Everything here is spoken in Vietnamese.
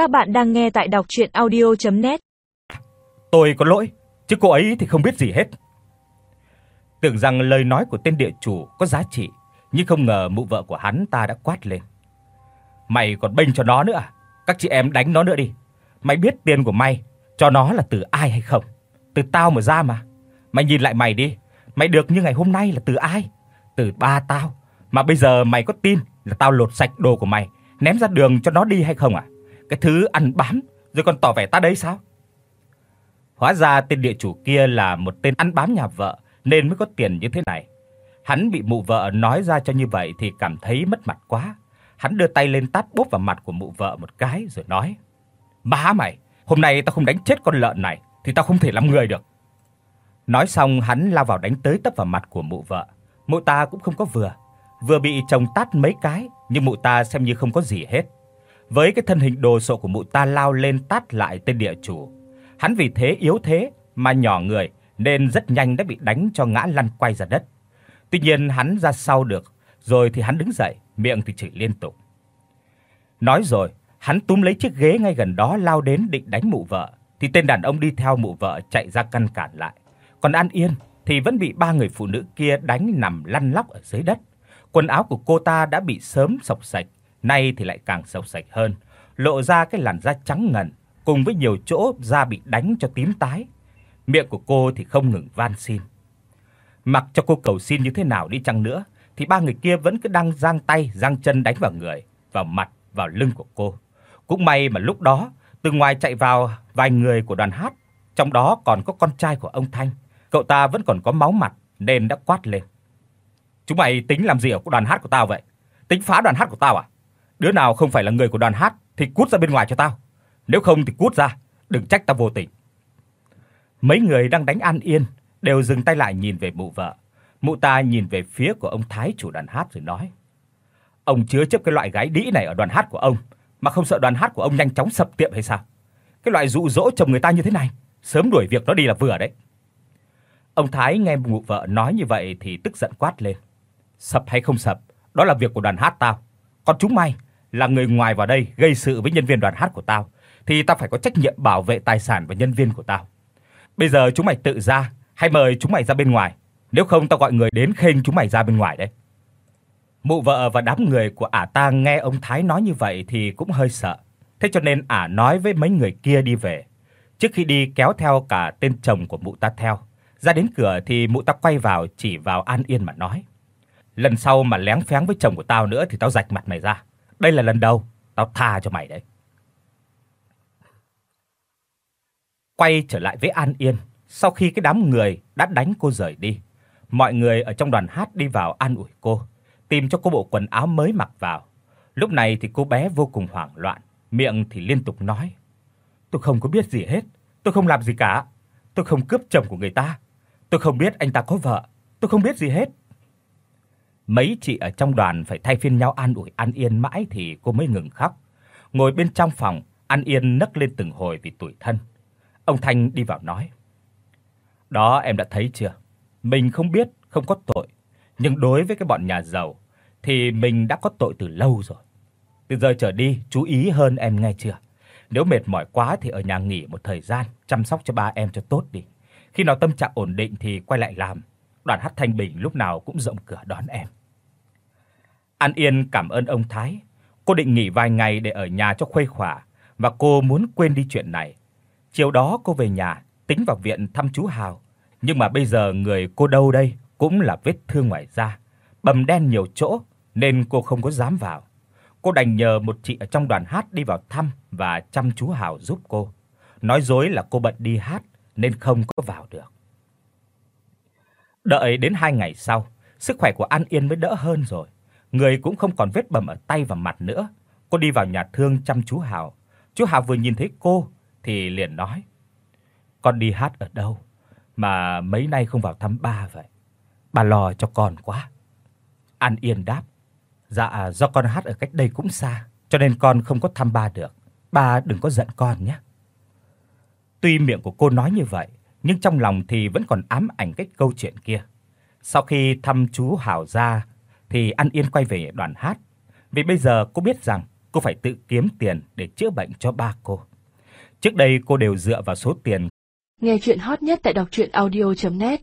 Các bạn đang nghe tại đọc audio net Tôi có lỗi, chứ cô ấy thì không biết gì hết. Tưởng rằng lời nói của tên địa chủ có giá trị, nhưng không ngờ mụ vợ của hắn ta đã quát lên. Mày còn bênh cho nó nữa à? Các chị em đánh nó nữa đi. Mày biết tiền của mày cho nó là từ ai hay không? Từ tao mà ra mà. Mày nhìn lại mày đi, mày được như ngày hôm nay là từ ai? Từ ba tao. Mà bây giờ mày có tin là tao lột sạch đồ của mày, ném ra đường cho nó đi hay không à? Cái thứ ăn bám rồi còn tỏ vẻ ta đấy sao? Hóa ra tên địa chủ kia là một tên ăn bám nhà vợ nên mới có tiền như thế này. Hắn bị mụ vợ nói ra cho như vậy thì cảm thấy mất mặt quá. Hắn đưa tay lên tát bốp vào mặt của mụ vợ một cái rồi nói: "Má mày, hôm nay tao không đánh chết con lợn này thì tao không thể làm người được." Nói xong hắn lao vào đánh tới tấp vào mặt của mụ vợ. Mụ ta cũng không có vừa, vừa bị chồng tát mấy cái, nhưng mụ ta xem như không có gì hết. Với cái thân hình đồ sộ của mụ ta lao lên tát lại tên địa chủ. Hắn vì thế yếu thế mà nhỏ người nên rất nhanh đã bị đánh cho ngã lăn quay ra đất. Tuy nhiên hắn ra sau được, rồi thì hắn đứng dậy, miệng thì chửi liên tục. Nói rồi, hắn túm lấy chiếc ghế ngay gần đó lao đến định đánh mụ vợ, thì tên đàn ông đi theo mụ vợ chạy ra căn cản lại. Còn An Yên thì vẫn bị ba người phụ nữ kia đánh nằm lăn lóc ở dưới đất. Quần áo của cô ta đã bị sớm sọc sạch, nay thì lại càng xộc sạch hơn, lộ ra cái làn da trắng ngần cùng với nhiều chỗ da bị đánh cho tím tái. Miệng của cô thì không ngừng van xin. Mặc cho cô cầu xin như thế nào đi chăng nữa thì ba người kia vẫn cứ đang giang tay, giang chân đánh vào người, vào mặt, vào lưng của cô. Cũng may mà lúc đó, từ ngoài chạy vào vài người của đoàn hát, trong đó còn có con trai của ông Thanh. Cậu ta vẫn còn có máu mặt nên đã quát lên. Chúng mày tính làm gì ở đoàn hát của tao vậy? Tính phá đoàn hát của tao à? Đứa nào không phải là người của đoàn hát thì cút ra bên ngoài cho tao. Nếu không thì cút ra, đừng trách tao vô tình. Mấy người đang đánh An Yên đều dừng tay lại nhìn về mụ vợ. Mụ ta nhìn về phía của ông thái chủ đoàn hát rồi nói: "Ông chứa chấp cái loại gái đĩ này ở đoàn hát của ông, mà không sợ đoàn hát của ông nhanh chóng sập tiệm hay sao? Cái loại dụ dỗ chồng người ta như thế này, sớm đuổi việc nó đi là vừa đấy." Ông thái nghe mụ vợ nói như vậy thì tức giận quát lên: "Sập hay không sập, đó là việc của đoàn hát tao. Còn chúng mày là người ngoài vào đây gây sự với nhân viên đoàn hát của tao thì tao phải có trách nhiệm bảo vệ tài sản và nhân viên của tao. Bây giờ chúng mày tự ra hay mời chúng mày ra bên ngoài, nếu không tao gọi người đến khênh chúng mày ra bên ngoài đấy." Mụ vợ và đám người của ả ta nghe ông Thái nói như vậy thì cũng hơi sợ. Thế cho nên ả nói với mấy người kia đi về. Trước khi đi kéo theo cả tên chồng của mụ ta theo. Ra đến cửa thì mụ ta quay vào chỉ vào An Yên mà nói: "Lần sau mà lén phén với chồng của tao nữa thì tao rạch mặt mày ra. Đây là lần đầu, tao tha cho mày đấy." Quay trở lại với An Yên, sau khi cái đám người đã đánh cô rời đi, mọi người ở trong đoàn hát đi vào an ủi cô, tìm cho cô bộ quần áo mới mặc vào. Lúc này thì cô bé vô cùng hoảng loạn, miệng thì liên tục nói: "Tôi không có biết gì hết, tôi không làm gì cả, tôi không cướp chồng của người ta, tôi không biết anh ta có vợ, tôi không biết gì hết." Mấy chị ở trong đoàn phải thay phiên nhau an ủi An Yên mãi thì cô mới ngừng khóc. Ngồi bên trong phòng, An Yên nấc lên từng hồi vì tủi thân. Ông Thanh đi vào nói: "Đó em đã thấy chưa? Mình không biết, không có tội, nhưng đối với cái bọn nhà giàu thì mình đã có tội từ lâu rồi. Từ giờ trở đi chú ý hơn em nghe chưa? Nếu mệt mỏi quá thì ở nhà nghỉ một thời gian, chăm sóc cho ba em cho tốt đi. Khi nào tâm trạng ổn định thì quay lại làm. Đoàn hát Thanh Bình lúc nào cũng rộng cửa đón em." An Yên cảm ơn ông Thái. Cô định nghỉ vài ngày để ở nhà cho khuây khỏa và cô muốn quên đi chuyện này. Chiều đó cô về nhà, tính vào viện thăm chú Hào, nhưng mà bây giờ người cô đâu đây cũng là vết thương ngoài da, bầm đen nhiều chỗ nên cô không có dám vào. Cô đành nhờ một chị ở trong đoàn hát đi vào thăm và chăm chú Hào giúp cô. Nói dối là cô bận đi hát nên không có vào được. Đợi đến 2 ngày sau, sức khỏe của An Yên mới đỡ hơn rồi, người cũng không còn vết bầm ở tay và mặt nữa. Cô đi vào nhà thương chăm chú Hào. Chú Hào vừa nhìn thấy cô thì liền nói: "Con đi hát ở đâu mà mấy nay không vào thăm ba vậy? Bà lo cho con quá." An Yên đáp: "Dạ do con hát ở cách đây cũng xa, cho nên con không có thăm ba được. Ba đừng có giận con nhé." Tuy miệng của cô nói như vậy, nhưng trong lòng thì vẫn còn ám ảnh cái câu chuyện kia. Sau khi thăm chú Hảo ra thì An Yên quay về đoàn hát, vì bây giờ cô biết rằng cô phải tự kiếm tiền để chữa bệnh cho ba cô. Trước đây cô đều dựa vào số tiền. Nghe truyện hot nhất tại doctruyenaudio.net